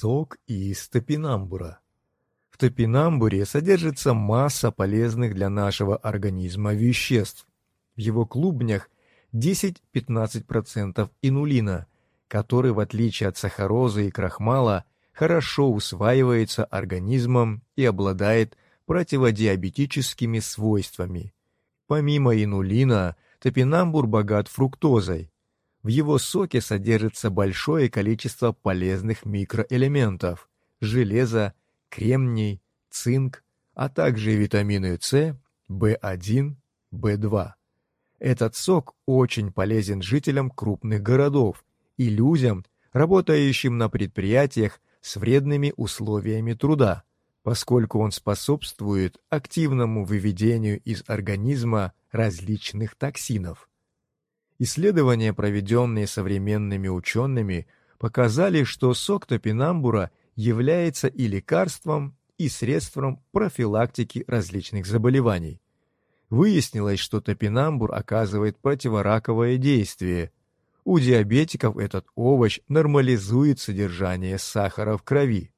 Сок из топинамбура. В топинамбуре содержится масса полезных для нашего организма веществ. В его клубнях 10-15% инулина, который, в отличие от сахарозы и крахмала, хорошо усваивается организмом и обладает противодиабетическими свойствами. Помимо инулина, топинамбур богат фруктозой. В его соке содержится большое количество полезных микроэлементов – железо, кремний, цинк, а также витамины С, В1, В2. Этот сок очень полезен жителям крупных городов и людям, работающим на предприятиях с вредными условиями труда, поскольку он способствует активному выведению из организма различных токсинов. Исследования, проведенные современными учеными, показали, что сок топинамбура является и лекарством, и средством профилактики различных заболеваний. Выяснилось, что топинамбур оказывает противораковое действие. У диабетиков этот овощ нормализует содержание сахара в крови.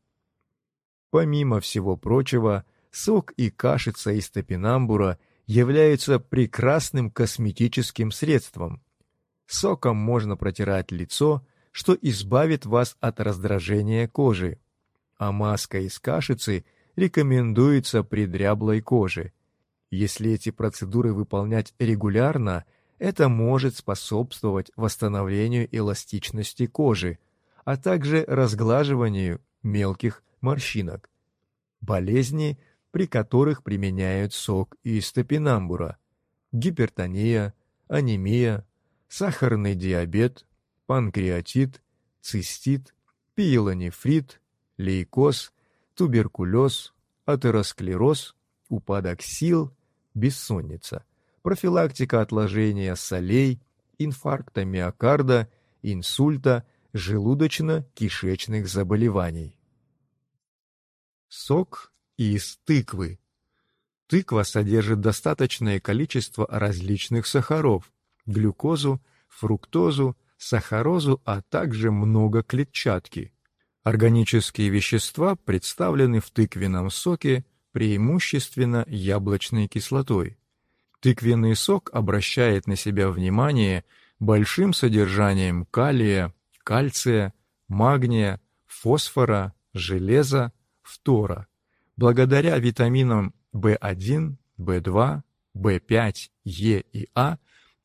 Помимо всего прочего, сок и кашица из топинамбура являются прекрасным косметическим средством. Соком можно протирать лицо, что избавит вас от раздражения кожи. А маска из кашицы рекомендуется при дряблой коже – если эти процедуры выполнять регулярно, это может способствовать восстановлению эластичности кожи, а также разглаживанию мелких морщинок. Болезни, при которых применяют сок из топинамбура, гипертония, анемия, сахарный диабет, панкреатит, цистит, пиелонефрит, лейкоз, туберкулез, атеросклероз, упадок сил – бессонница, профилактика отложения солей, инфаркта миокарда, инсульта, желудочно-кишечных заболеваний. Сок из тыквы. Тыква содержит достаточное количество различных сахаров, глюкозу, фруктозу, сахарозу, а также много клетчатки. Органические вещества представлены в тыквенном соке преимущественно яблочной кислотой. Тыквенный сок обращает на себя внимание большим содержанием калия, кальция, магния, фосфора, железа, фтора. Благодаря витаминам В1, В2, В5, Е и А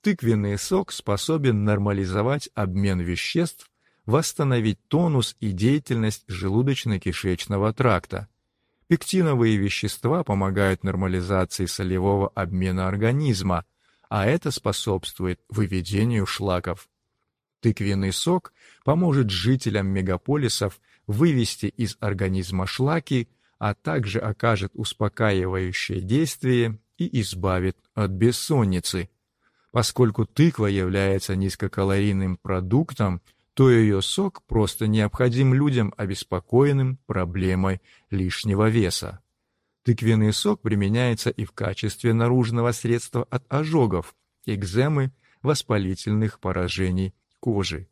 тыквенный сок способен нормализовать обмен веществ, восстановить тонус и деятельность желудочно-кишечного тракта. Пектиновые вещества помогают нормализации солевого обмена организма, а это способствует выведению шлаков. Тыквенный сок поможет жителям мегаполисов вывести из организма шлаки, а также окажет успокаивающее действие и избавит от бессонницы. Поскольку тыква является низкокалорийным продуктом, то ее сок просто необходим людям, обеспокоенным проблемой лишнего веса. Тыквенный сок применяется и в качестве наружного средства от ожогов, экземы, воспалительных поражений кожи,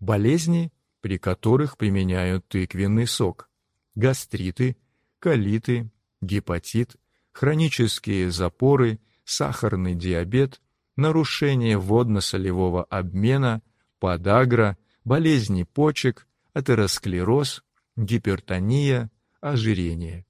болезни, при которых применяют тыквенный сок, гастриты, колиты, гепатит, хронические запоры, сахарный диабет, нарушение водно-солевого обмена, подагра – болезни почек, атеросклероз, гипертония, ожирение.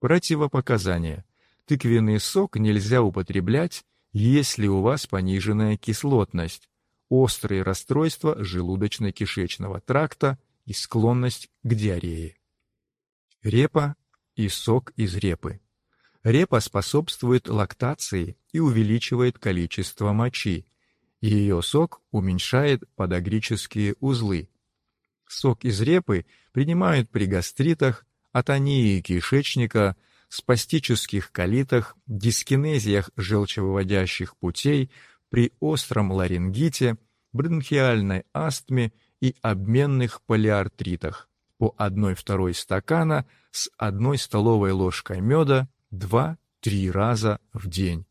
Противопоказания. Тыквенный сок нельзя употреблять, если у вас пониженная кислотность, острые расстройства желудочно-кишечного тракта и склонность к диарее. Репа и сок из репы. Репа способствует лактации и увеличивает количество мочи, ее сок уменьшает подагрические узлы. Сок из репы принимают при гастритах, атонии кишечника, спастических колитах, дискинезиях желчевыводящих путей, при остром ларингите, бронхиальной астме и обменных полиартритах по 1-2 стакана с 1 столовой ложкой меда 2-3 раза в день.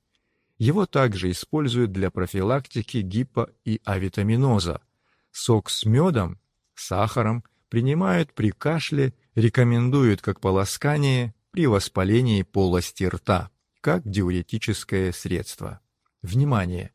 Его также используют для профилактики гипо- и авитаминоза. Сок с медом, сахаром, принимают при кашле, рекомендуют как полоскание при воспалении полости рта, как диуретическое средство. Внимание!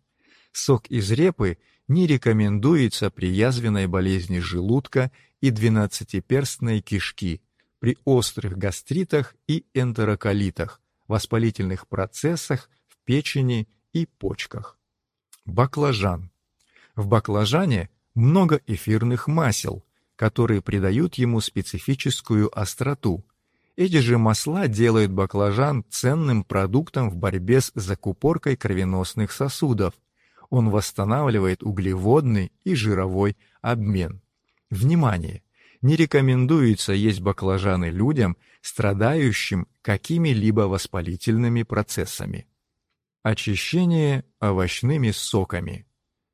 Сок из репы не рекомендуется при язвенной болезни желудка и двенадцатиперстной кишки, при острых гастритах и энтероколитах, воспалительных процессах в печени и почках. Баклажан. В баклажане много эфирных масел, которые придают ему специфическую остроту. Эти же масла делают баклажан ценным продуктом в борьбе с закупоркой кровеносных сосудов. Он восстанавливает углеводный и жировой обмен. Внимание! Не рекомендуется есть баклажаны людям, страдающим какими-либо воспалительными процессами. Очищение овощными соками.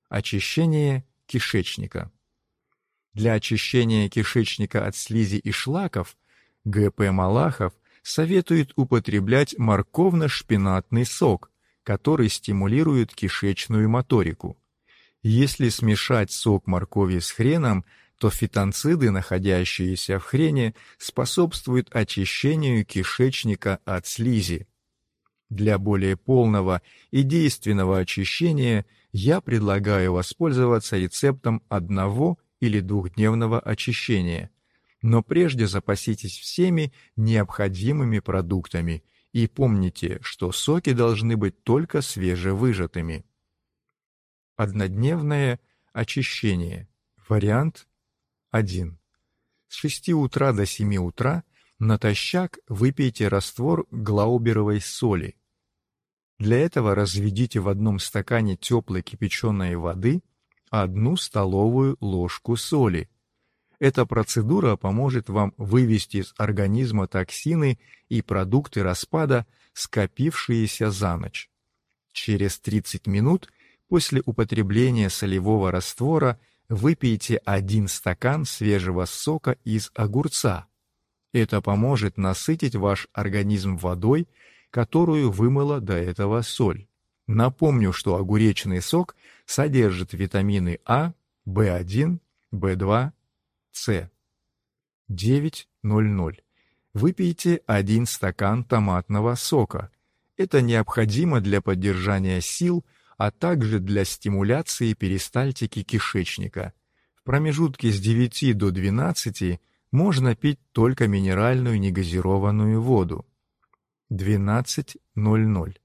Очищение кишечника. Для очищения кишечника от слизи и шлаков ГП Малахов советует употреблять морковно-шпинатный сок, который стимулирует кишечную моторику. Если смешать сок моркови с хреном, то фитонциды, находящиеся в хрене, способствуют очищению кишечника от слизи. Для более полного и действенного очищения я предлагаю воспользоваться рецептом одного или двухдневного очищения. Но прежде запаситесь всеми необходимыми продуктами и помните, что соки должны быть только свежевыжатыми. Однодневное очищение. Вариант 1. С 6 утра до 7 утра натощак выпейте раствор глауберовой соли. Для этого разведите в одном стакане теплой кипяченой воды одну столовую ложку соли. Эта процедура поможет вам вывести из организма токсины и продукты распада, скопившиеся за ночь. Через 30 минут после употребления солевого раствора выпейте один стакан свежего сока из огурца. Это поможет насытить ваш организм водой, которую вымыла до этого соль. Напомню, что огуречный сок содержит витамины А, В1, В2, С. 9.00. Выпейте один стакан томатного сока. Это необходимо для поддержания сил а также для стимуляции перистальтики кишечника. В промежутке с 9 до 12 можно пить только минеральную негазированную воду. 12.00.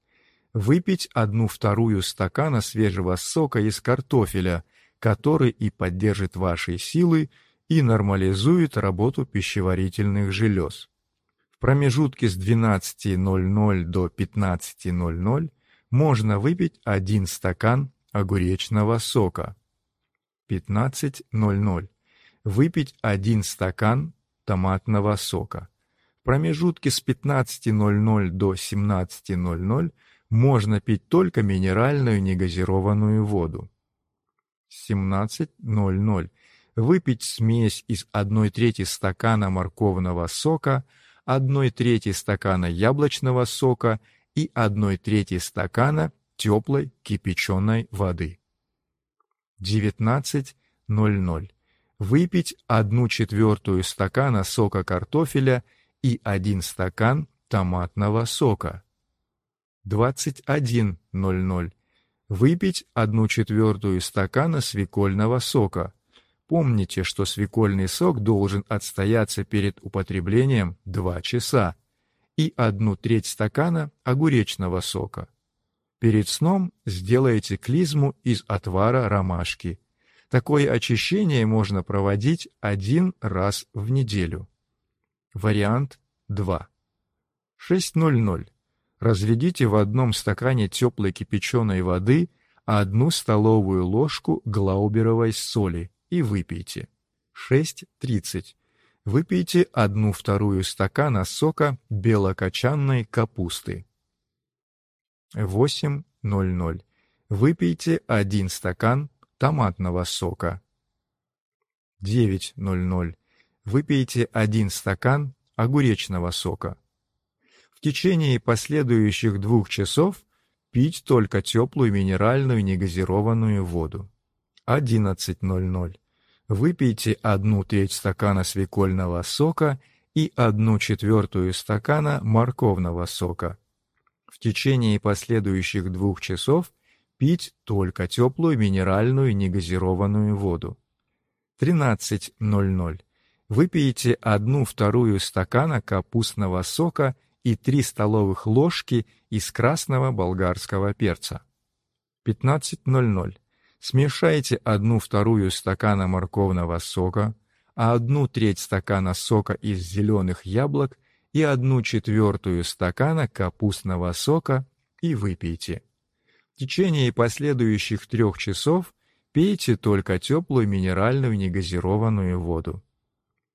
Выпить одну вторую стакана свежего сока из картофеля, который и поддержит ваши силы и нормализует работу пищеварительных желез. В промежутке с 12.00 до 15.00 можно выпить один стакан огуречного сока. 15.00. Выпить один стакан томатного сока. В промежутке с 15.00 до 17.00 можно пить только минеральную негазированную воду. 17.00. Выпить смесь из 1 трети стакана морковного сока, 1 трети стакана яблочного сока и 1 трети стакана теплой кипяченой воды. 19.00. Выпить 1 четвертую стакана сока картофеля и 1 стакан томатного сока. 21.00. Выпить 1 четвертую стакана свекольного сока. Помните, что свекольный сок должен отстояться перед употреблением 2 часа и одну треть стакана огуречного сока. Перед сном сделайте клизму из отвара ромашки. Такое очищение можно проводить один раз в неделю. Вариант 2. 6.00. Разведите в одном стакане теплой кипяченой воды одну столовую ложку глауберовой соли и выпейте. 6.30. Выпейте одну вторую стакана сока белокочанной капусты. 8.00. Выпейте один стакан томатного сока. 9.00. Выпейте один стакан огуречного сока. В течение последующих двух часов пить только теплую минеральную негазированную воду. 11.00 Выпейте одну треть стакана свекольного сока и одну четвертую стакана морковного сока. В течение последующих двух часов пить только теплую минеральную негазированную воду. 13.00. Выпейте одну вторую стакана капустного сока и 3 столовых ложки из красного болгарского перца. 15.00. Смешайте одну вторую стакана морковного сока, а одну треть стакана сока из зеленых яблок и одну четвертую стакана капустного сока и выпейте. В течение последующих трех часов пейте только теплую минеральную негазированную воду.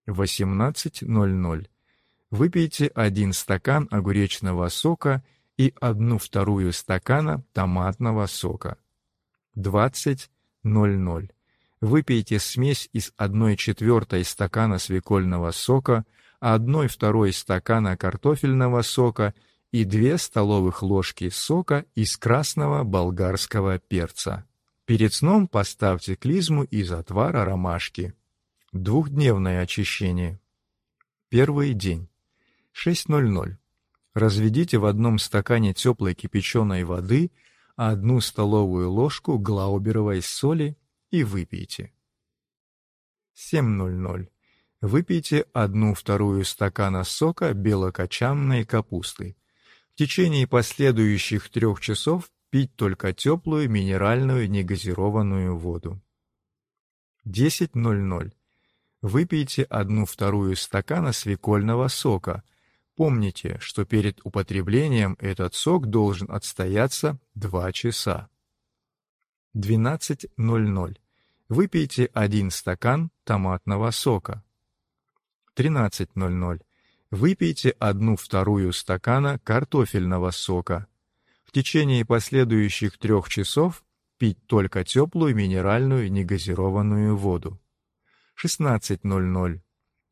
18.00. Выпейте один стакан огуречного сока и одну вторую стакана томатного сока. 20.00. Выпейте смесь из 1 четвертой стакана свекольного сока, 1 второй стакана картофельного сока и 2 столовых ложки сока из красного болгарского перца. Перед сном поставьте клизму из отвара ромашки. Двухдневное очищение. Первый день. 6.00. Разведите в одном стакане теплой кипяченой воды одну столовую ложку глауберовой соли и выпейте. 7.00. Выпейте одну вторую стакана сока белокочанной капусты. В течение последующих трех часов пить только теплую минеральную негазированную воду. 10.00. Выпейте одну вторую стакана свекольного сока – Помните, что перед употреблением этот сок должен отстояться 2 часа. 12.00. Выпейте один стакан томатного сока. 13.00. Выпейте одну вторую стакана картофельного сока. В течение последующих трех часов пить только теплую минеральную негазированную воду. 16.00.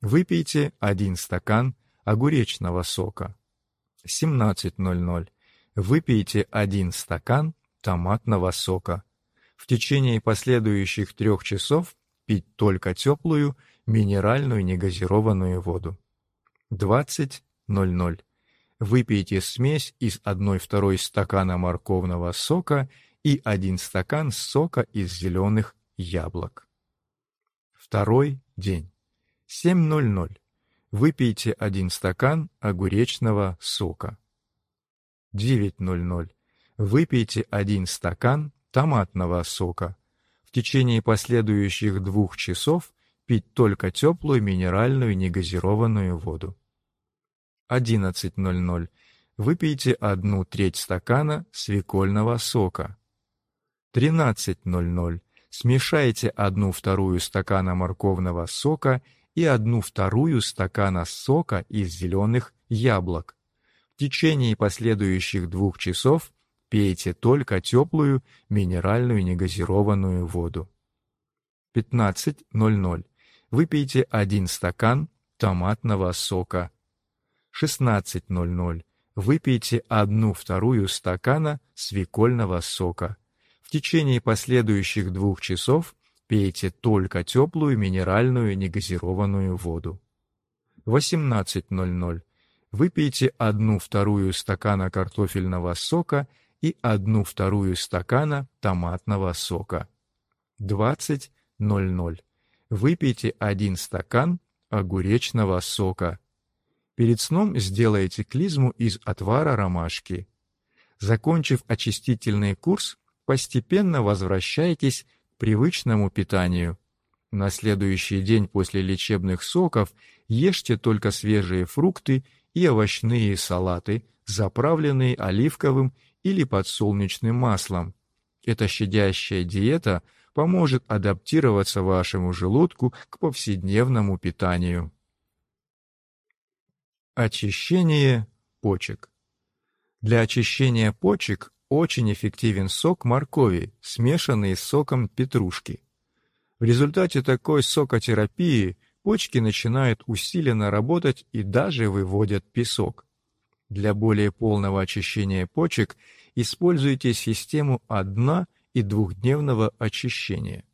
Выпейте один стакан огуречного сока. 17.00. Выпейте один стакан томатного сока. В течение последующих трех часов пить только теплую минеральную негазированную воду. 20.00. Выпейте смесь из 1-2 стакана морковного сока и 1 стакан сока из зеленых яблок. Второй день. 7.00 выпейте один стакан огуречного сока. 9.00. Выпейте один стакан томатного сока. В течение последующих двух часов пить только теплую минеральную негазированную воду. 11.00. Выпейте одну треть стакана свекольного сока. 13.00. Смешайте одну вторую стакана морковного сока и одну вторую стакана сока из зеленых яблок. В течение последующих двух часов пейте только теплую минеральную негазированную воду. 15.00. Выпейте один стакан томатного сока. 16.00. Выпейте одну вторую стакана свекольного сока. В течение последующих двух часов Пейте только теплую минеральную негазированную воду. 18.00. Выпейте одну вторую стакана картофельного сока и одну вторую стакана томатного сока. 20.00. Выпейте один стакан огуречного сока. Перед сном сделайте клизму из отвара ромашки. Закончив очистительный курс, постепенно возвращайтесь привычному питанию. На следующий день после лечебных соков ешьте только свежие фрукты и овощные салаты, заправленные оливковым или подсолнечным маслом. Эта щадящая диета поможет адаптироваться вашему желудку к повседневному питанию. Очищение почек. Для очищения почек очень эффективен сок моркови, смешанный с соком петрушки. В результате такой сокотерапии почки начинают усиленно работать и даже выводят песок. Для более полного очищения почек используйте систему одно- и двухдневного очищения.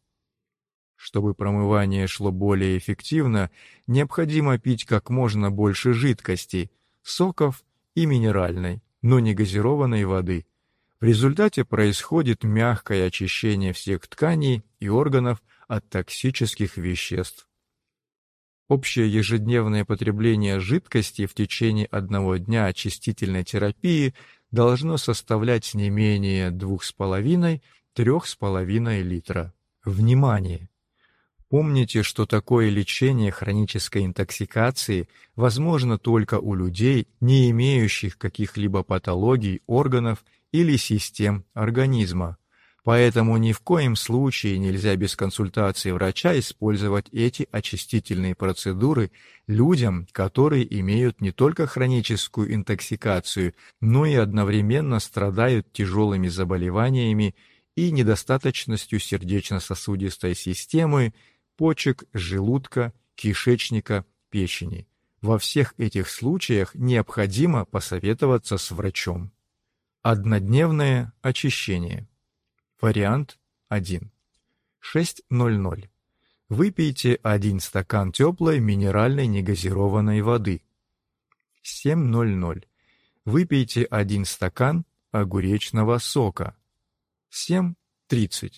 Чтобы промывание шло более эффективно, необходимо пить как можно больше жидкостей, соков и минеральной, но не газированной воды. В результате происходит мягкое очищение всех тканей и органов от токсических веществ. Общее ежедневное потребление жидкости в течение одного дня очистительной терапии должно составлять не менее 2,5-3,5 литра. Внимание! Помните, что такое лечение хронической интоксикации возможно только у людей, не имеющих каких-либо патологий органов или систем организма. Поэтому ни в коем случае нельзя без консультации врача использовать эти очистительные процедуры людям, которые имеют не только хроническую интоксикацию, но и одновременно страдают тяжелыми заболеваниями и недостаточностью сердечно-сосудистой системы почек, желудка, кишечника, печени. Во всех этих случаях необходимо посоветоваться с врачом. Однодневное очищение. Вариант 1. 6.00. Выпейте 1 стакан теплой минеральной негазированной воды. 7.00. Выпейте 1 стакан огуречного сока. 7.30.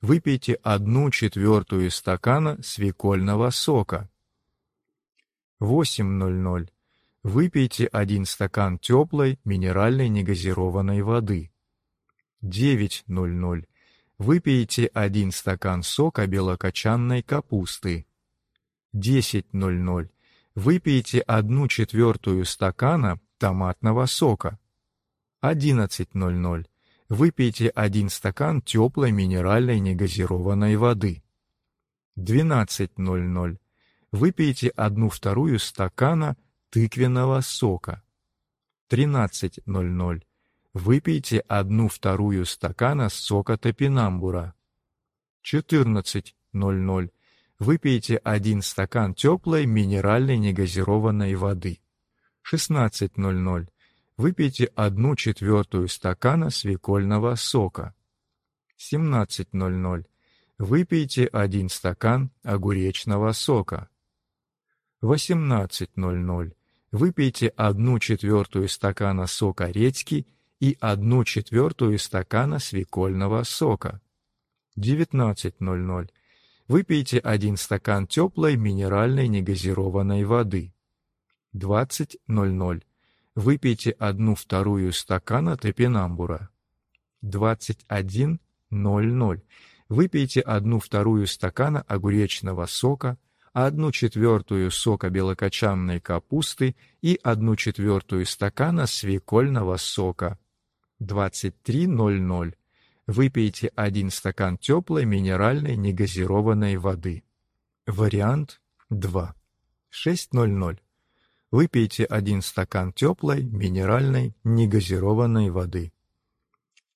Выпейте одну четвертую стакана свекольного сока. 8.00. Выпейте один стакан теплой минеральной негазированной воды. 9.00. Выпейте один стакан сока белокочанной капусты. 10.00. Выпейте одну четвертую стакана томатного сока. 11.00 выпейте один стакан теплой минеральной негазированной воды. 12.00. Выпейте одну вторую стакана тыквенного сока. 13.00. Выпейте одну вторую стакана сока топинамбура. 14.00. Выпейте один стакан теплой минеральной негазированной воды. 16.00 выпейте одну четвертую стакана свекольного сока. 17.00. Выпейте один стакан огуречного сока. 18.00. Выпейте одну четвертую стакана сока редьки и одну четвертую стакана свекольного сока. 19.00. Выпейте один стакан теплой минеральной негазированной воды. 20.00 выпейте одну вторую стакана топинамбура. 21.00. Выпейте одну вторую стакана огуречного сока, одну четвертую сока белокочанной капусты и одну четвертую стакана свекольного сока. 23.00. Выпейте один стакан теплой минеральной негазированной воды. Вариант 2. 6.00. Выпейте один стакан теплой, минеральной, негазированной воды.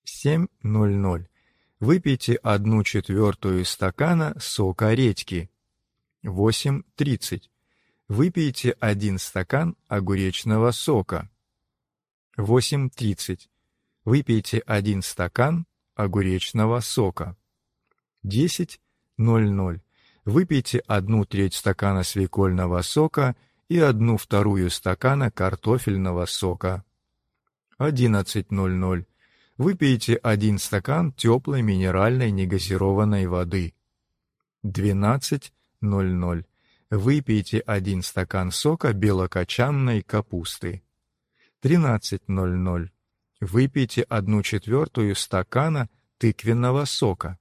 7.00. Выпейте одну четвертую стакана сока редьки. 8.30. Выпейте один стакан огуречного сока. 8.30. Выпейте один стакан огуречного сока. 10.00. Выпейте одну треть стакана свекольного сока и одну вторую стакана картофельного сока. 11.00. Выпейте один стакан теплой минеральной негазированной воды. 12.00. Выпейте один стакан сока белокочанной капусты. 13.00. Выпейте одну четвертую стакана тыквенного сока.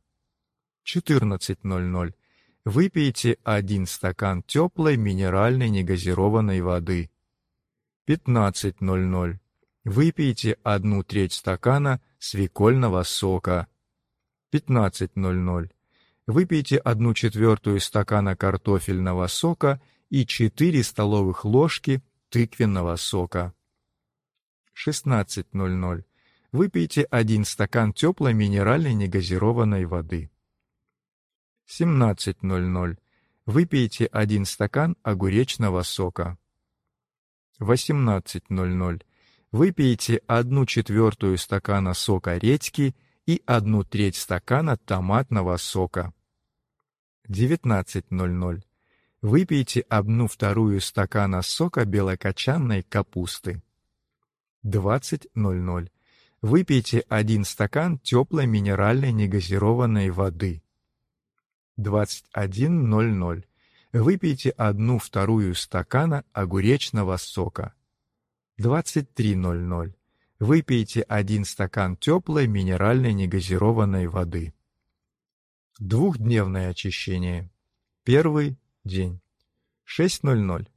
14.00. Выпейте один стакан теплой минеральной негазированной воды. 15.00. Выпейте одну треть стакана свекольного сока. 15.00. Выпейте одну четвертую стакана картофельного сока и 4 столовых ложки тыквенного сока. 16.00. Выпейте один стакан теплой минеральной негазированной воды. 17.00. Выпейте один стакан огуречного сока. 18.00. Выпейте одну четвертую стакана сока редьки и одну треть стакана томатного сока. 19.00. Выпейте одну вторую стакана сока белокочанной капусты. 20.00. Выпейте один стакан теплой минеральной негазированной воды. 21.00. Выпейте одну вторую стакана огуречного сока. 23.00. Выпейте один стакан теплой минеральной негазированной воды. Двухдневное очищение. Первый день. 6.00.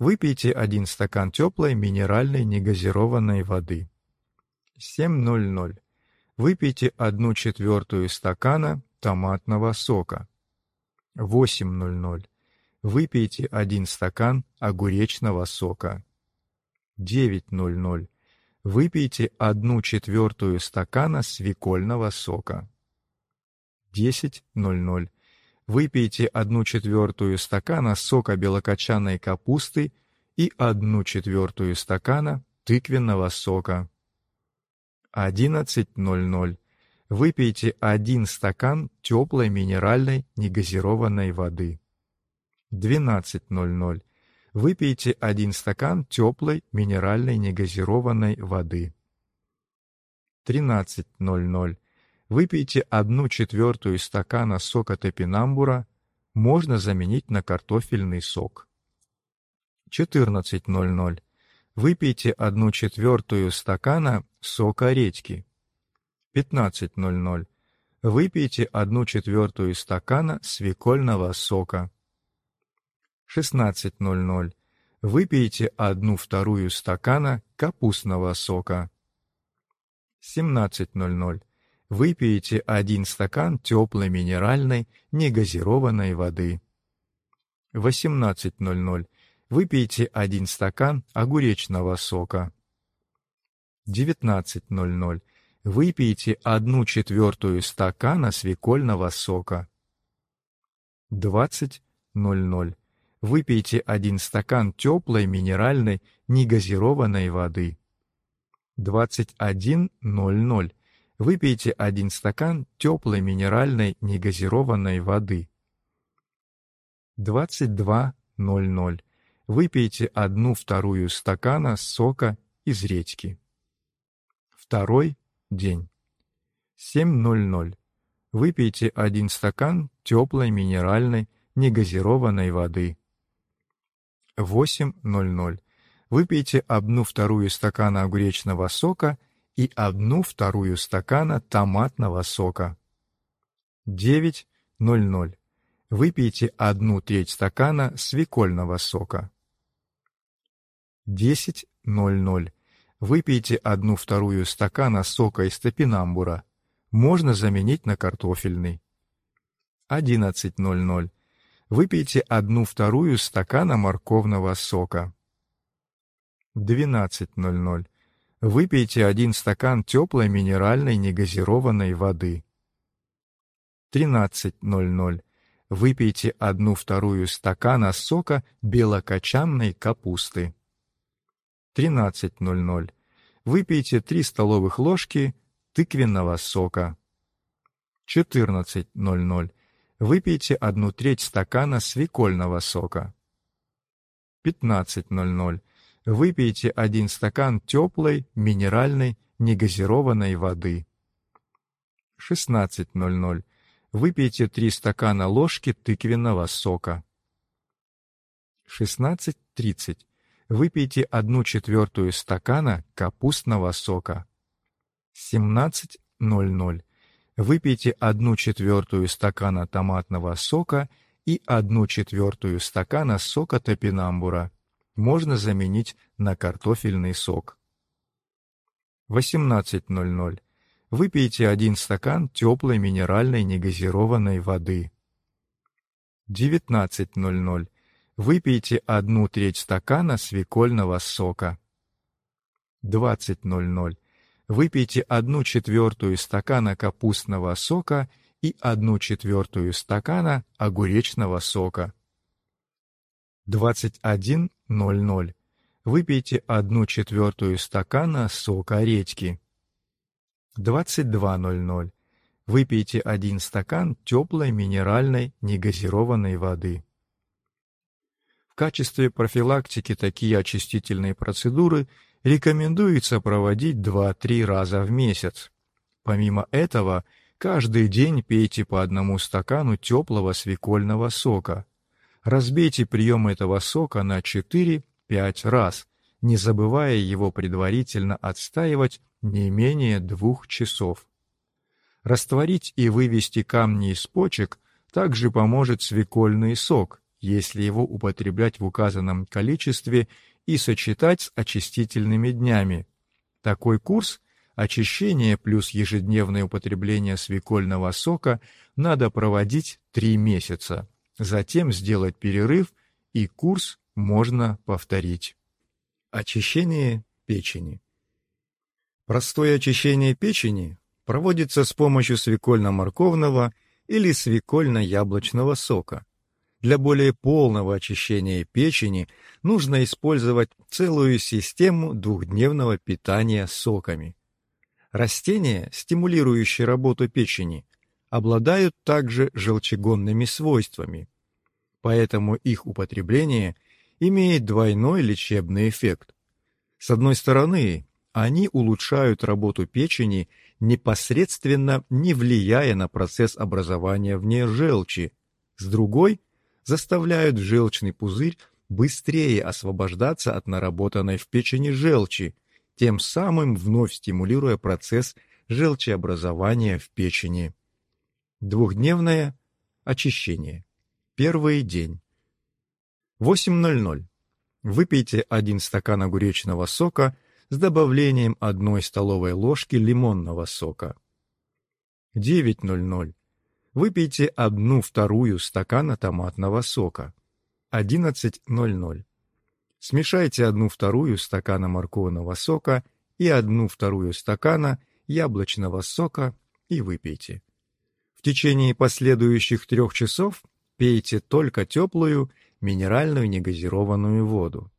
Выпейте один стакан теплой минеральной негазированной воды. 7.00. Выпейте одну четвертую стакана томатного сока. 8.00. Выпейте один стакан огуречного сока. 9.00. Выпейте одну четвертую стакана свекольного сока. 10.00. Выпейте одну четвертую стакана сока белокочанной капусты и одну четвертую стакана тыквенного сока. 11.00. Выпейте один стакан теплой минеральной негазированной воды. 12.00. Выпейте один стакан теплой минеральной негазированной воды. 13.00. Выпейте одну четвертую стакана сока топинамбура, можно заменить на картофельный сок. 14.00. Выпейте одну четвертую стакана сока редьки. 15.00. Выпейте одну четвертую стакана свекольного сока. 16.00. Выпейте одну вторую стакана капустного сока. 17.00 выпейте один стакан теплой минеральной негазированной воды. 18.00. Выпейте один стакан огуречного сока. 19.00. Выпейте одну четвертую стакана свекольного сока. 20.00. Выпейте один стакан теплой минеральной негазированной воды. 21.00 Выпейте один стакан теплой минеральной негазированной воды. 22.00. Выпейте одну вторую стакана сока из редьки. Второй день. 7.00. Выпейте один стакан теплой минеральной негазированной воды. 8.00. Выпейте одну вторую стакана огуречного сока и одну вторую стакана томатного сока. 9.00. Выпейте одну треть стакана свекольного сока. 10.00. Выпейте одну вторую стакана сока из топинамбура. Можно заменить на картофельный. 11.00. Выпейте одну вторую стакана морковного сока. 12.00. Выпейте один стакан теплой минеральной негазированной воды. 13.00. Выпейте одну вторую стакана сока белокочанной капусты. 13.00. Выпейте 3 столовых ложки тыквенного сока. 14.00. Выпейте одну треть стакана свекольного сока. 15.00 выпейте один стакан теплой, минеральной, негазированной воды. 16.00. Выпейте 3 стакана ложки тыквенного сока. 16.30. Выпейте 1 четвертую стакана капустного сока. 17.00. Выпейте 1 четвертую стакана томатного сока и 1 четвертую стакана сока топинамбура можно заменить на картофельный сок. 18.00. Выпейте один стакан теплой минеральной негазированной воды. 19.00. Выпейте одну треть стакана свекольного сока. 20.00. Выпейте одну четвертую стакана капустного сока и одну четвертую стакана огуречного сока. 21.00. Выпейте одну четвертую стакана сока редьки. 22.00. Выпейте один стакан теплой минеральной негазированной воды. В качестве профилактики такие очистительные процедуры рекомендуется проводить 2-3 раза в месяц. Помимо этого, каждый день пейте по одному стакану теплого свекольного сока. Разбейте прием этого сока на 4-5 раз, не забывая его предварительно отстаивать не менее двух часов. Растворить и вывести камни из почек также поможет свекольный сок, если его употреблять в указанном количестве и сочетать с очистительными днями. Такой курс очищение плюс ежедневное употребление свекольного сока надо проводить 3 месяца. Затем сделать перерыв, и курс можно повторить. Очищение печени. Простое очищение печени проводится с помощью свекольно-морковного или свекольно-яблочного сока. Для более полного очищения печени нужно использовать целую систему двухдневного питания соками. Растения, стимулирующие работу печени, обладают также желчегонными свойствами, поэтому их употребление имеет двойной лечебный эффект. С одной стороны, они улучшают работу печени, непосредственно не влияя на процесс образования в ней желчи, с другой – заставляют желчный пузырь быстрее освобождаться от наработанной в печени желчи, тем самым вновь стимулируя процесс желчеобразования в печени. Двухдневное очищение. Первый день. 8.00. Выпейте один стакан огуречного сока с добавлением одной столовой ложки лимонного сока. 9.00. Выпейте одну вторую стакана томатного сока. 11.00. Смешайте одну вторую стакана морковного сока и одну вторую стакана яблочного сока и выпейте. В течение последующих трех часов пейте только теплую минеральную негазированную воду.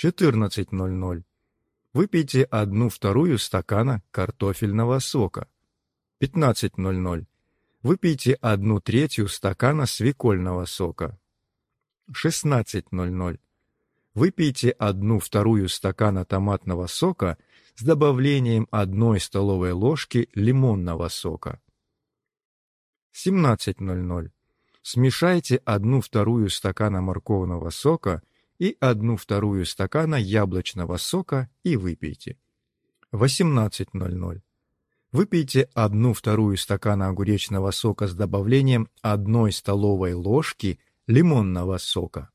14.00. Выпейте одну вторую стакана картофельного сока. 15.00 выпейте одну третью стакана свекольного сока. 16.00. Выпейте одну вторую стакана томатного сока с добавлением одной столовой ложки лимонного сока. 17.00. Смешайте одну вторую стакана морковного сока и одну вторую стакана яблочного сока и выпейте. 18.00. Выпейте одну вторую стакана огуречного сока с добавлением одной столовой ложки лимонного сока.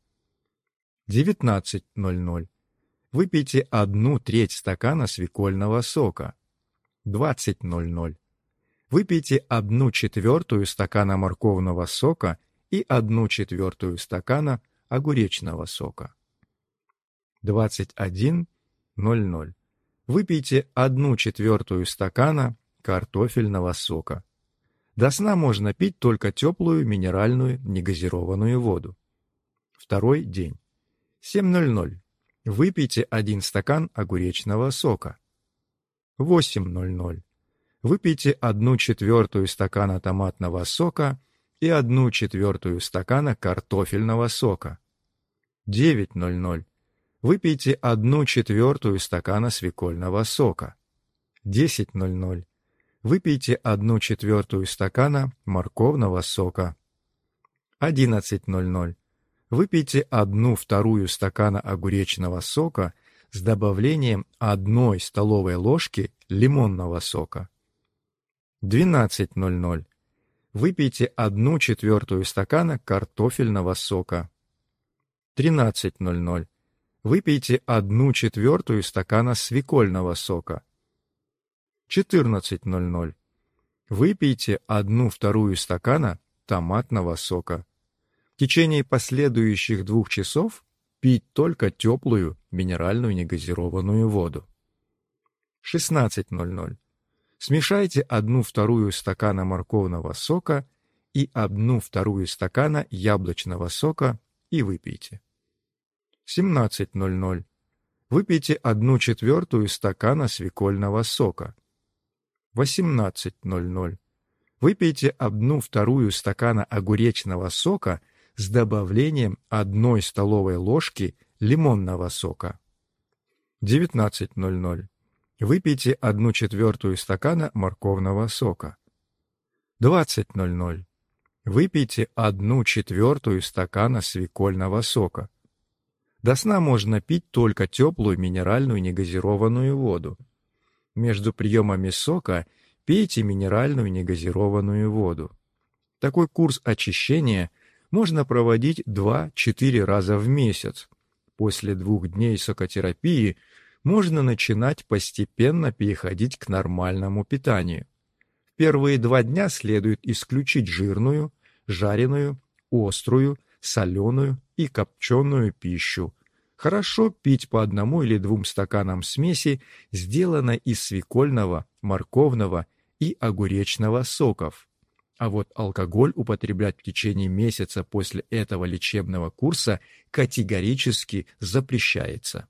19.00. Выпейте одну треть стакана свекольного сока. 20.00. Выпейте одну четвертую стакана морковного сока и одну четвертую стакана огуречного сока. 21.00. Выпейте одну четвертую стакана картофельного сока. До сна можно пить только теплую минеральную негазированную воду. Второй день. 7.00. Выпейте один стакан огуречного сока. 8.00. Выпейте одну четвертую стакана томатного сока и одну четвертую стакана картофельного сока. 9.00. Выпейте одну четвертую стакана свекольного сока. 10.00 выпейте одну четвертую стакана морковного сока. 11.00. Выпейте одну вторую стакана огуречного сока с добавлением одной столовой ложки лимонного сока. 12.00. Выпейте одну четвертую стакана картофельного сока. 13.00. Выпейте одну четвертую стакана свекольного сока. 14.00. Выпейте одну вторую стакана томатного сока. В течение последующих двух часов пить только теплую минеральную негазированную воду. 16.00. Смешайте одну вторую стакана морковного сока и одну вторую стакана яблочного сока и выпейте. 17.00. Выпейте одну четвертую стакана свекольного сока. 18.00. Выпейте одну-вторую стакана огуречного сока с добавлением одной столовой ложки лимонного сока. 19.00. Выпейте одну четвертую стакана морковного сока. 20.00. Выпейте одну четвертую стакана свекольного сока. До сна можно пить только теплую минеральную негазированную воду. Между приемами сока пейте минеральную негазированную воду. Такой курс очищения можно проводить 2-4 раза в месяц. После двух дней сокотерапии можно начинать постепенно переходить к нормальному питанию. В первые два дня следует исключить жирную, жареную, острую, соленую и копченую пищу. Хорошо пить по одному или двум стаканам смеси, сделанной из свекольного, морковного и огуречного соков. А вот алкоголь употреблять в течение месяца после этого лечебного курса категорически запрещается.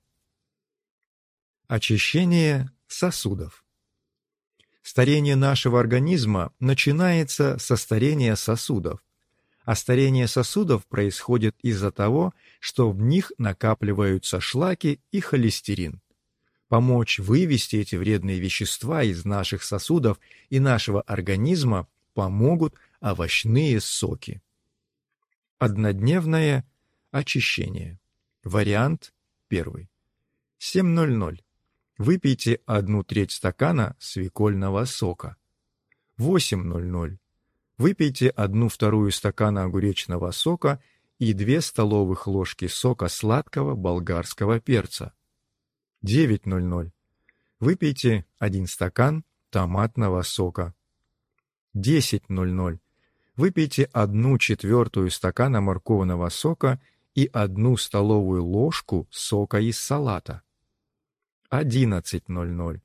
Очищение сосудов. Старение нашего организма начинается со старения сосудов. А старение сосудов происходит из-за того, что в них накапливаются шлаки и холестерин. Помочь вывести эти вредные вещества из наших сосудов и нашего организма помогут овощные соки. Однодневное очищение. Вариант первый. 7.00. Выпейте одну треть стакана свекольного сока. 8.00. Выпейте одну вторую стакана огуречного сока и две столовых ложки сока сладкого болгарского перца. 9.00. Выпейте один стакан томатного сока. 10.00. Выпейте одну четвертую стакана морковного сока и одну столовую ложку сока из салата. 11.00.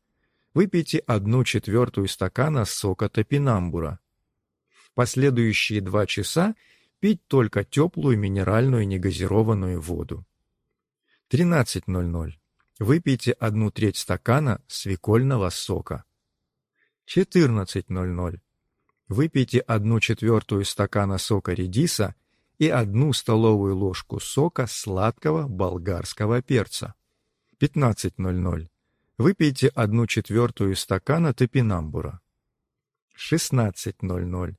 Выпейте одну четвертую стакана сока топинамбура последующие два часа пить только теплую минеральную негазированную воду. 13.00. Выпейте одну треть стакана свекольного сока. 14.00. Выпейте одну четвертую стакана сока редиса и одну столовую ложку сока сладкого болгарского перца. 15.00. Выпейте одну четвертую стакана топинамбура. 16.00.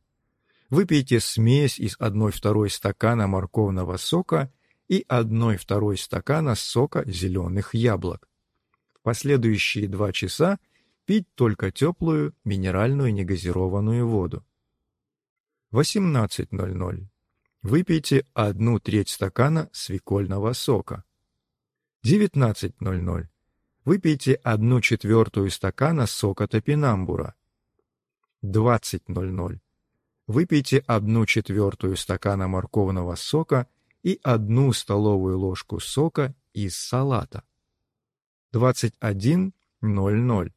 Выпейте смесь из 1-2 стакана морковного сока и 1-2 стакана сока зеленых яблок. В последующие 2 часа пить только теплую минеральную негазированную воду. 18.00. Выпейте 1 треть стакана свекольного сока. 19.00. Выпейте 1 четвертую стакана сока топинамбура. 20.00 выпейте одну четвертую стакана морковного сока и одну столовую ложку сока из салата. 21.00.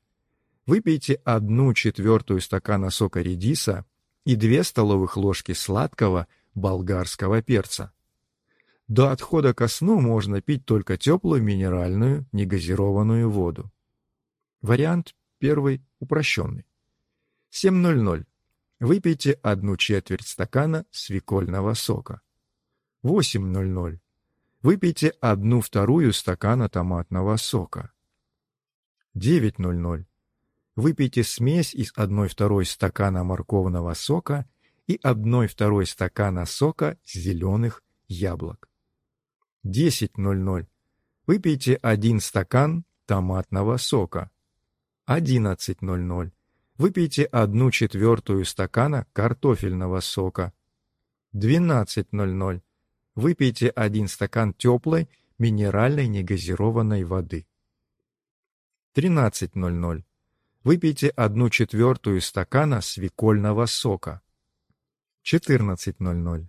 Выпейте одну четвертую стакана сока редиса и две столовых ложки сладкого болгарского перца. До отхода ко сну можно пить только теплую минеральную негазированную воду. Вариант первый упрощенный. 7.00. Выпейте одну четверть стакана свекольного сока. 8.00. Выпейте одну вторую стакана томатного сока. 9.00. Выпейте смесь из 1-2 стакана морковного сока и 1-2 стакана сока зеленых яблок. 10.00. Выпейте 1 стакан томатного сока. 11.00. Выпейте одну четвертую стакана картофельного сока. 12.00. Выпейте один стакан теплой минеральной негазированной воды. 13.00. Выпейте одну четвертую стакана свекольного сока. 14.00.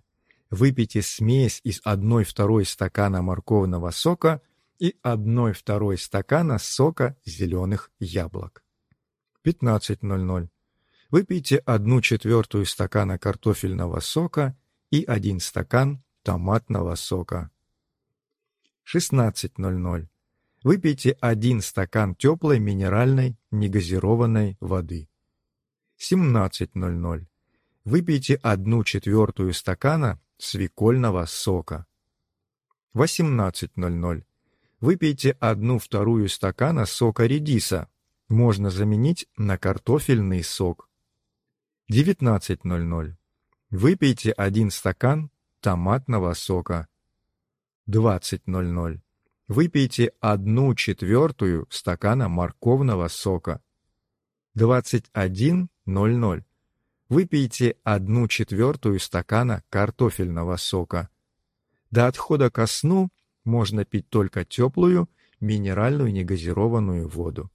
Выпейте смесь из 1-2 стакана морковного сока и 1-2 стакана сока зеленых яблок. 15.00. Выпейте одну четвертую стакана картофельного сока и один стакан томатного сока. 16.00. Выпейте один стакан теплой минеральной негазированной воды. 17.00. Выпейте одну четвертую стакана свекольного сока. 18.00. Выпейте одну вторую стакана сока редиса. Можно заменить на картофельный сок. 19.00. Выпейте один стакан томатного сока. 20.00. Выпейте одну четвертую стакана морковного сока. 21.00. Выпейте одну четвертую стакана картофельного сока. До отхода ко сну можно пить только теплую, минеральную негазированную воду.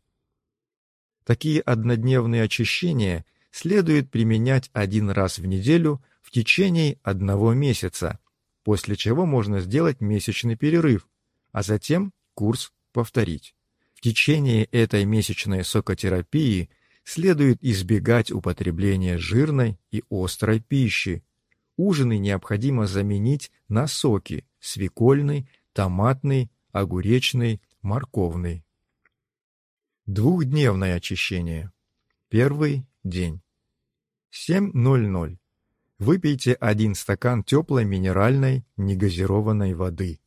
Такие однодневные очищения следует применять один раз в неделю в течение одного месяца, после чего можно сделать месячный перерыв, а затем курс повторить. В течение этой месячной сокотерапии следует избегать употребления жирной и острой пищи. Ужины необходимо заменить на соки – свекольный, томатный, огуречный, морковный. Двухдневное очищение. Первый день. 7.00. Выпейте один стакан теплой минеральной негазированной воды.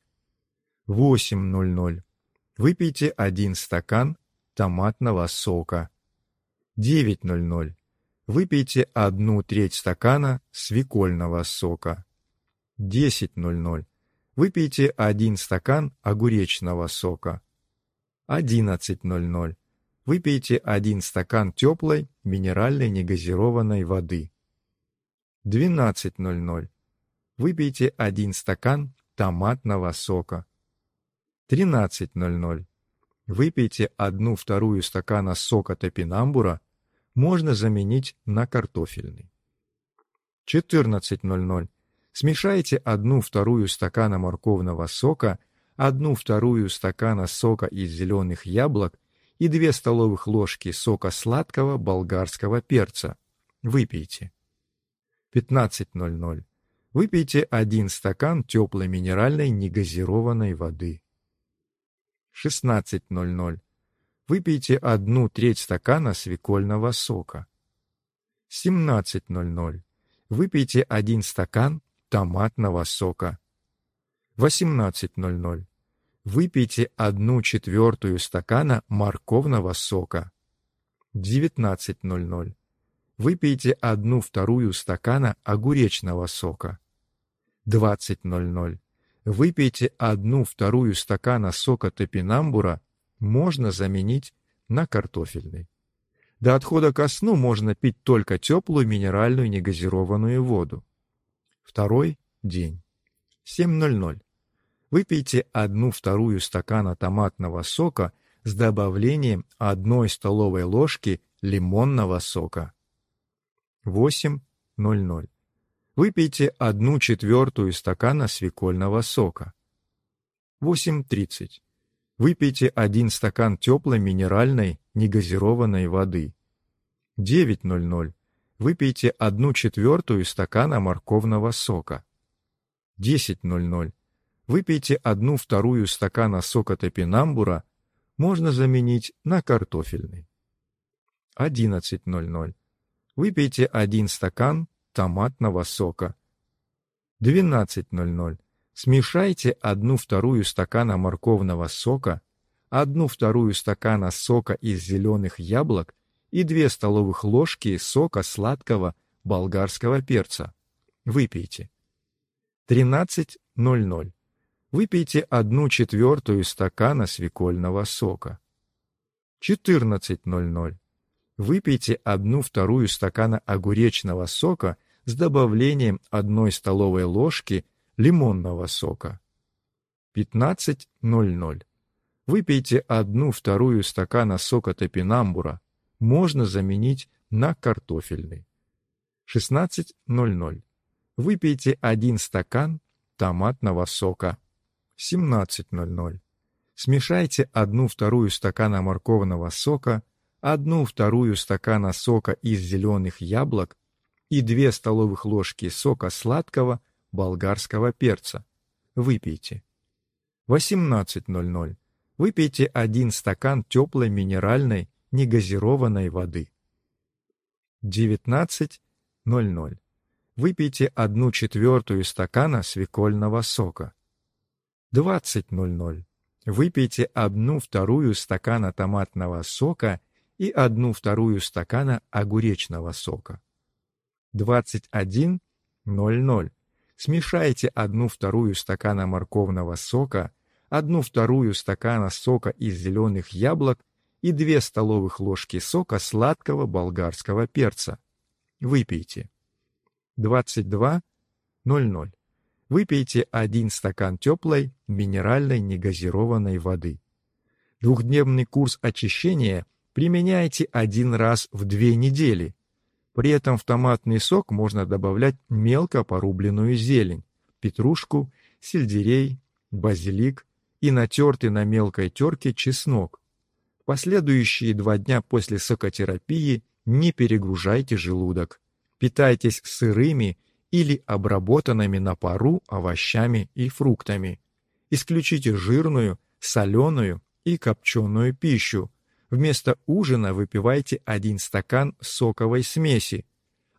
8.00. Выпейте один стакан томатного сока. 9.00. Выпейте одну треть стакана свекольного сока. 10.00. Выпейте один стакан огуречного сока. 11.00. Выпейте один стакан теплой минеральной негазированной воды. 12.00. Выпейте один стакан томатного сока. 13.00. Выпейте одну вторую стакана сока топинамбура, можно заменить на картофельный. 14.00. Смешайте одну вторую стакана морковного сока, одну вторую стакана сока из зеленых яблок и две столовых ложки сока сладкого болгарского перца. Выпейте. 15.00. Выпейте один стакан теплой минеральной негазированной воды. 16.00. Выпейте одну треть стакана свекольного сока. 17.00. Выпейте один стакан томатного сока. 18.00. Выпейте одну четвертую стакана морковного сока. 19.00. Выпейте одну вторую стакана огуречного сока. 20.00. Выпейте одну вторую стакана сока топинамбура, можно заменить на картофельный. До отхода ко сну можно пить только теплую минеральную негазированную воду. Второй день. 7.00. Выпейте одну вторую стакана томатного сока с добавлением одной столовой ложки лимонного сока. 8.00. Выпейте одну четвертую стакана свекольного сока. 8.30. Выпейте один стакан теплой минеральной негазированной воды. 9.00. Выпейте одну четвертую стакана морковного сока. 10.00. Выпейте одну вторую стакана сока топинамбура, можно заменить на картофельный. 11.00. Выпейте один стакан томатного сока. 12.00. Смешайте одну вторую стакана морковного сока, одну вторую стакана сока из зеленых яблок и две столовых ложки сока сладкого болгарского перца. Выпейте. 13.00. Выпейте одну четвертую стакана свекольного сока. 14.00. Выпейте одну вторую стакана огуречного сока с добавлением одной столовой ложки лимонного сока. 15.00. Выпейте одну вторую стакана сока топинамбура, можно заменить на картофельный. 16.00. Выпейте один стакан томатного сока. 17.00. Смешайте одну вторую стакана морковного сока, одну вторую стакана сока из зеленых яблок и 2 столовых ложки сока сладкого болгарского перца. Выпейте. 18.00. Выпейте один стакан теплой минеральной негазированной воды. 19.00. Выпейте одну четвертую стакана свекольного сока. 20.00. Выпейте одну вторую стакана томатного сока и одну вторую стакана огуречного сока. 21.00. Смешайте одну вторую стакана морковного сока, одну вторую стакана сока из зеленых яблок и две столовых ложки сока сладкого болгарского перца. Выпейте. 22.00. Выпейте один стакан теплой минеральной негазированной воды. Двухдневный курс очищения применяйте один раз в две недели. При этом в томатный сок можно добавлять мелко порубленную зелень, петрушку, сельдерей, базилик и натертый на мелкой терке чеснок. Последующие два дня после сокотерапии не перегружайте желудок. Питайтесь сырыми или обработанными на пару овощами и фруктами. Исключите жирную, соленую и копченую пищу. Вместо ужина выпивайте один стакан соковой смеси,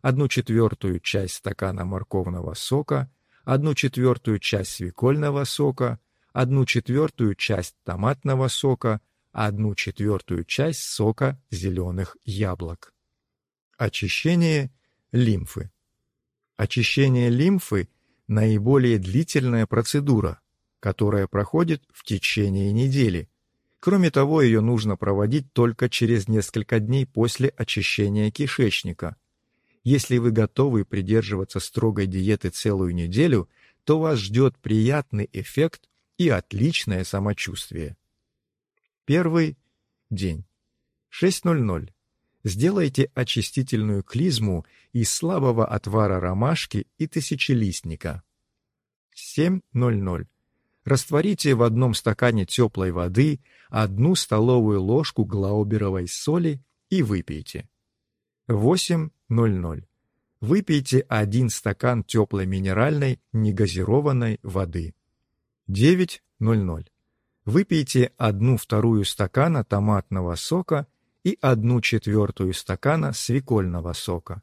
одну четвертую часть стакана морковного сока, одну четвертую часть свекольного сока, одну четвертую часть томатного сока, одну четвертую часть сока зеленых яблок. Очищение лимфы. Очищение лимфы – наиболее длительная процедура, которая проходит в течение недели. Кроме того, ее нужно проводить только через несколько дней после очищения кишечника. Если вы готовы придерживаться строгой диеты целую неделю, то вас ждет приятный эффект и отличное самочувствие. Первый день. 6.00. Сделайте очистительную клизму из слабого отвара ромашки и тысячелистника. 7.00. Растворите в одном стакане теплой воды одну столовую ложку глауберовой соли и выпейте. 8.00. Выпейте один стакан теплой минеральной негазированной воды. 9.00. Выпейте одну вторую стакана томатного сока и одну четвертую стакана свекольного сока.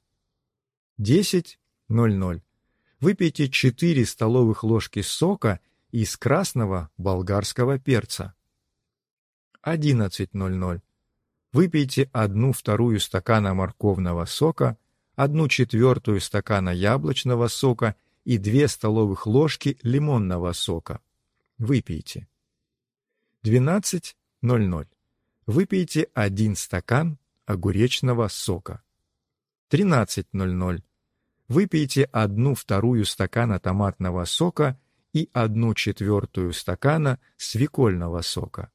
10.00. Выпейте 4 столовых ложки сока из красного болгарского перца. 11.00. Выпейте одну вторую стакана морковного сока, одну четвертую стакана яблочного сока и 2 столовых ложки лимонного сока. Выпейте. 12.00. Выпейте один стакан огуречного сока. 13.00. Выпейте одну вторую стакана томатного сока и одну четвертую стакана свекольного сока.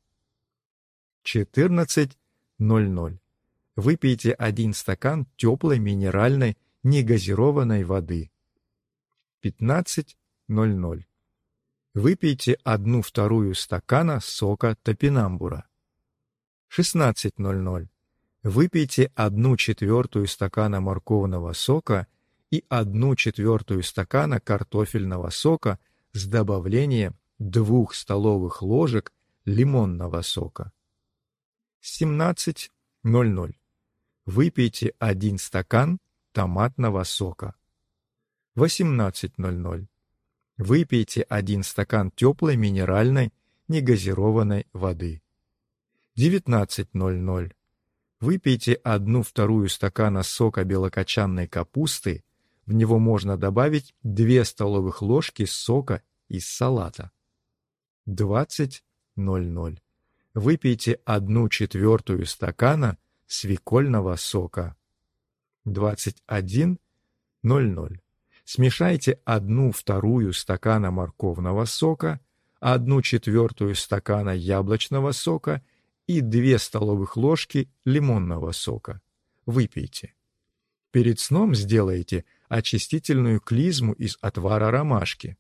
14.00. Выпейте один стакан теплой минеральной негазированной воды. 15.00. Выпейте одну вторую стакана сока топинамбура. 16.00. Выпейте одну четвертую стакана морковного сока и одну четвертую стакана картофельного сока с добавлением двух столовых ложек лимонного сока. 17.00. Выпейте один стакан томатного сока. 18.00. Выпейте один стакан теплой минеральной негазированной воды. 19.00. Выпейте одну вторую стакана сока белокочанной капусты, в него можно добавить 2 столовых ложки сока из салата. 20.00. Выпейте одну четвертую стакана свекольного сока. 21.00. Смешайте одну вторую стакана морковного сока, одну четвертую стакана яблочного сока и 2 столовых ложки лимонного сока. Выпейте. Перед сном сделайте очистительную клизму из отвара ромашки.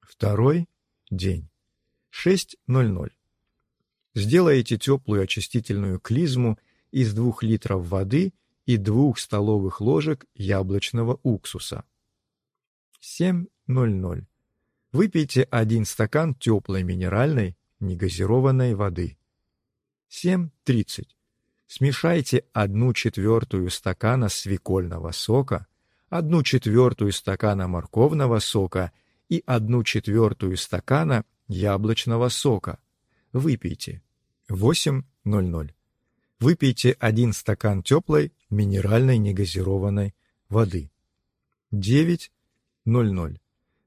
Второй день. 6.00. Сделайте теплую очистительную клизму из 2 литров воды и 2 столовых ложек яблочного уксуса. 7.00. Выпейте один стакан теплой минеральной негазированной воды. 7.30. Смешайте одну четвертую стакана свекольного сока, одну четвертую стакана морковного сока и одну четвертую стакана яблочного сока. Выпейте. 8.00. Выпейте один стакан теплой минеральной негазированной воды. 9.00.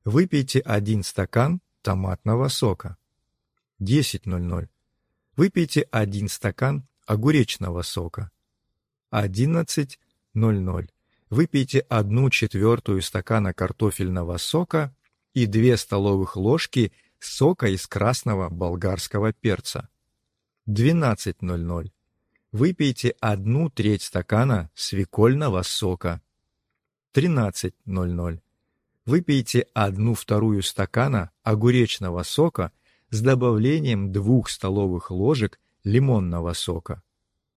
Выпейте один стакан томатного сока. 10.00. Выпейте один стакан огуречного сока. 11.00. Выпейте одну четвертую стакана картофельного сока и две столовых ложки сока из красного болгарского перца. 12.00. Выпейте одну треть стакана свекольного сока. 13.00. Выпейте одну вторую стакана огуречного сока с добавлением двух столовых ложек лимонного сока.